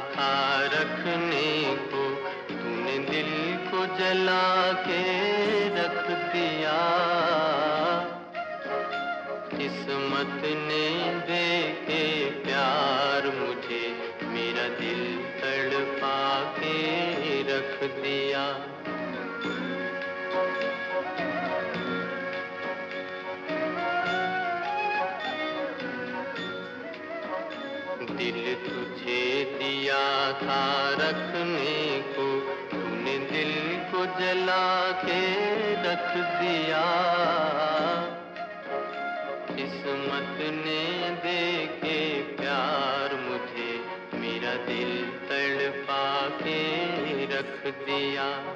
था रखने को तूने दिल को जला के रख दिया। किस्मत ने दे दिल तुझे दिया था रखने को। तूने दिल को जला के रख दिया। किस्मत ने दे के प्यार मुझे, मेरा दिल तड़पा के रख दिया।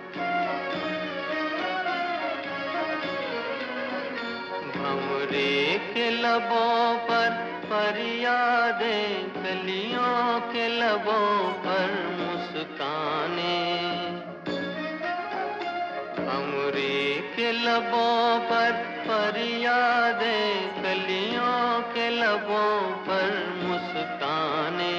भमरे के लबों पर फरियादें कलियों के लबों पर मुस्काने। हमरे के लबों पर फरियादें कलियों के लबों पर मुस्काने।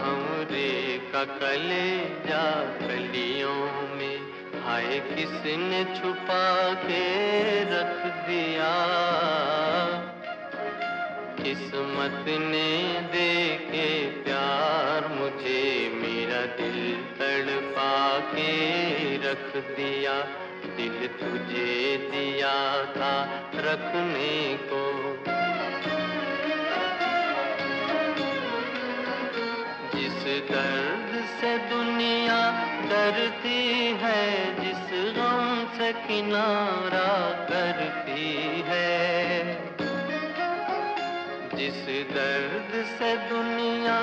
हमरे का कलेजा कलियों में हाय किसने छुपा के रख दिया। किस्मत ने दे के प्यार मुझे, मेरा दिल तड़पा के रख दिया। दिल तुझे दिया था रखने को। जिस दर्द से दुनिया डरती है, जिस गम से किनारा करती है। जिस दर्द से दुनिया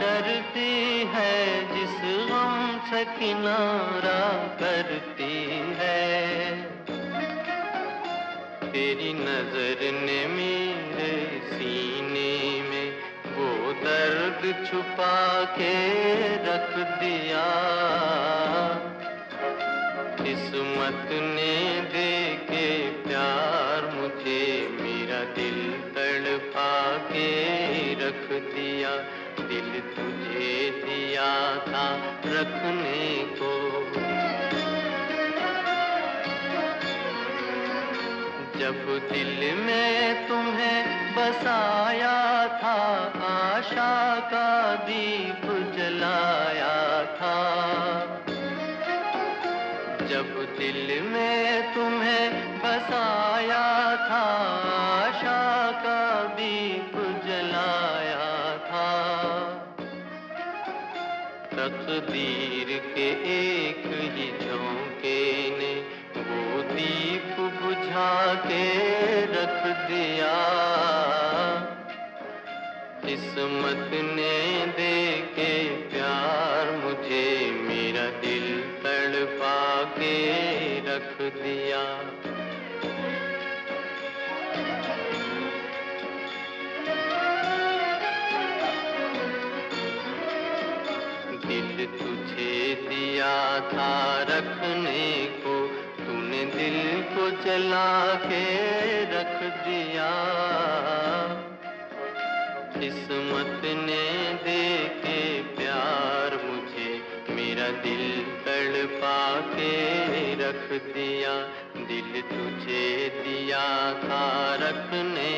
डरती है, जिस गम से किनारा करती है। तेरी नज़र ने मेरे सीने दर्द छुपा के रख दिया। किस्मत ने दे के प्यार मुझे मेरा दिल तड़पा के रख दिया। दिल तुझे दिया था रखने को। जब दिल में आशा का दीप जलाया था। जब दिल में तुम्हें बसाया था, आशा का दीप जलाया था। तकदीर के एक किस्मत ने दे के प्यार मुझे मेरा दिल तड़पा के रख दिया। दिल तुझे दिया था रखने को, तूने दिल को जला के रख दिया। किस्मत ने दे के प्यार मुझे, मेरा दिल तड़पा के रख दिया, दिल तुझे दिया था रखने